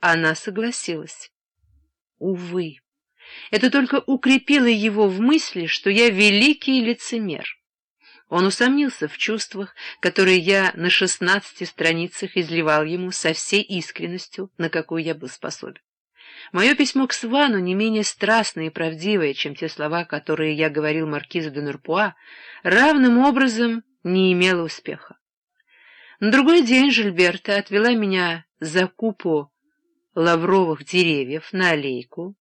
Она согласилась. Увы, это только укрепило его в мысли, что я великий лицемер. Он усомнился в чувствах, которые я на шестнадцати страницах изливал ему со всей искренностью, на какую я был способен. Мое письмо к Свану не менее страстное и правдивое, чем те слова, которые я говорил маркизу де Нурпуа, равным образом не имело успеха. На другой день Жильберта отвела меня за купу лавровых деревьев на аллейку.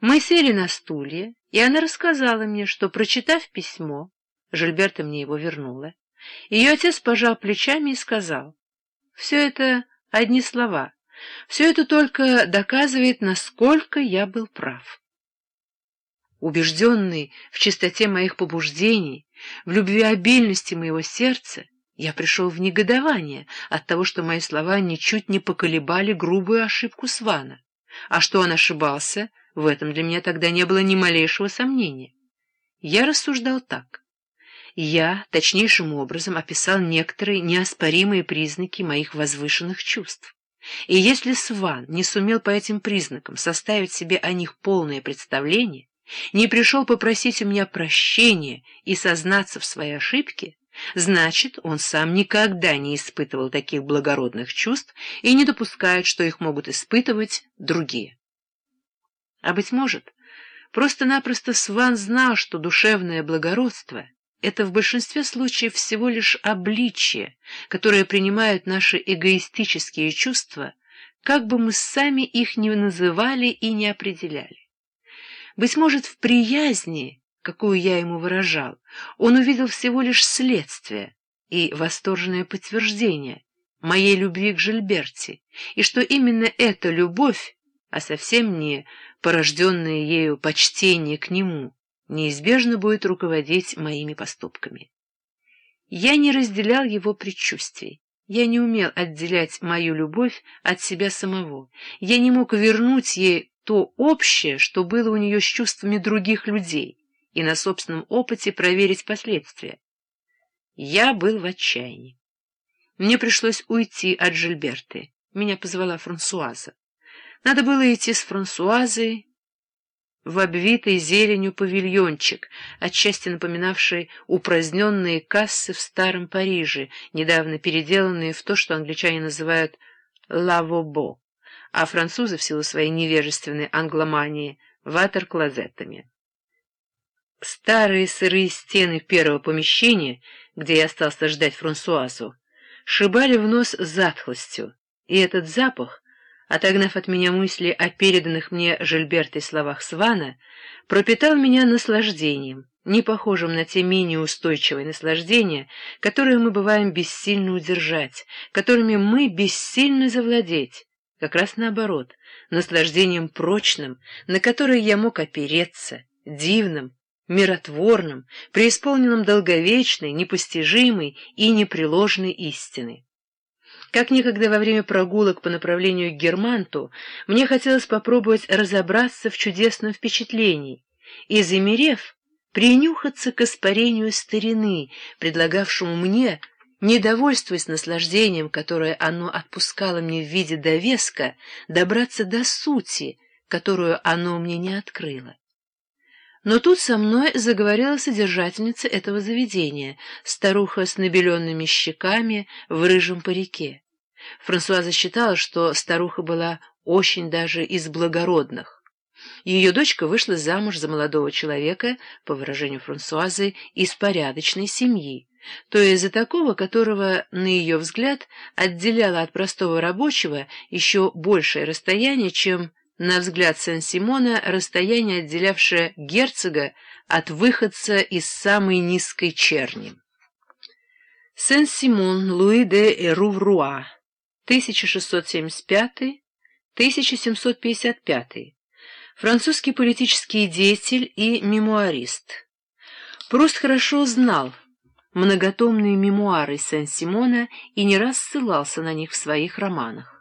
Мы сели на стулья, и она рассказала мне, что, прочитав письмо, Жильберта мне его вернула, ее отец пожал плечами и сказал, «Все это одни слова, все это только доказывает, насколько я был прав». Убежденный в чистоте моих побуждений, в любви обильности моего сердца, я пришел в негодование от того, что мои слова ничуть не поколебали грубую ошибку Свана. А что он ошибался, в этом для меня тогда не было ни малейшего сомнения. Я рассуждал так. Я точнейшим образом описал некоторые неоспоримые признаки моих возвышенных чувств. И если Сван не сумел по этим признакам составить себе о них полное представление, не пришел попросить у меня прощения и сознаться в своей ошибке, Значит, он сам никогда не испытывал таких благородных чувств и не допускает, что их могут испытывать другие. А, быть может, просто-напросто Сван знал, что душевное благородство — это в большинстве случаев всего лишь обличие, которое принимают наши эгоистические чувства, как бы мы сами их ни называли и не определяли. Быть может, в приязни какую я ему выражал, он увидел всего лишь следствие и восторженное подтверждение моей любви к Жильберти, и что именно эта любовь, а совсем не порожденное ею почтение к нему, неизбежно будет руководить моими поступками. Я не разделял его предчувствий. Я не умел отделять мою любовь от себя самого. Я не мог вернуть ей то общее, что было у нее с чувствами других людей и на собственном опыте проверить последствия. Я был в отчаянии. Мне пришлось уйти от Жильберты. Меня позвала Франсуаза. Надо было идти с Франсуазой в обвитый зеленью павильончик, отчасти напоминавший упраздненные кассы в старом Париже, недавно переделанные в то, что англичане называют «лавобо», а французы в силу своей невежественной англомании — ватер-клозетами. Старые сырые стены первого помещения, где я остался ждать Франсуазу, шибали в нос затхлостью, и этот запах, отогнав от меня мысли о переданных мне Жильбертой словах Свана, пропитал меня наслаждением, не похожим на те менее устойчивые наслаждения, которые мы бываем бессильно удержать, которыми мы бессильно завладеть, как раз наоборот, наслаждением прочным, на которое я мог опереться, дивным, миротворным, преисполненным долговечной, непостижимой и непреложной истины. Как некогда во время прогулок по направлению к Германту, мне хотелось попробовать разобраться в чудесном впечатлении и, замерев, принюхаться к испарению старины, предлагавшему мне, недовольствуясь наслаждением, которое оно отпускало мне в виде довеска, добраться до сути, которую оно мне не открыло. Но тут со мной заговорила содержательница этого заведения, старуха с набеленными щеками в рыжем парике. Франсуаза считала, что старуха была очень даже из благородных. Ее дочка вышла замуж за молодого человека, по выражению Франсуазы, из порядочной семьи, то есть за такого, которого, на ее взгляд, отделяло от простого рабочего еще большее расстояние, чем на взгляд Сен-Симона, расстояние, отделявшее герцога от выходца из самой низкой черни. Сен-Симон Луи де Эрувруа, 1675-1755, французский политический деятель и мемуарист. Пруст хорошо знал многотомные мемуары Сен-Симона и не раз ссылался на них в своих романах.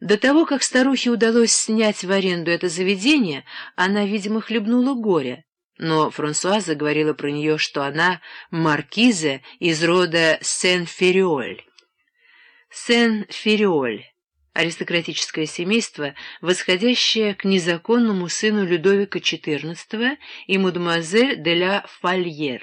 До того, как старухе удалось снять в аренду это заведение, она, видимо, хлебнула горе, но Франсуаза говорила про нее, что она маркиза из рода Сен-Фериоль. Сен-Фериоль, аристократическое семейство, восходящее к незаконному сыну Людовика XIV и мадемуазель де ла Фальер.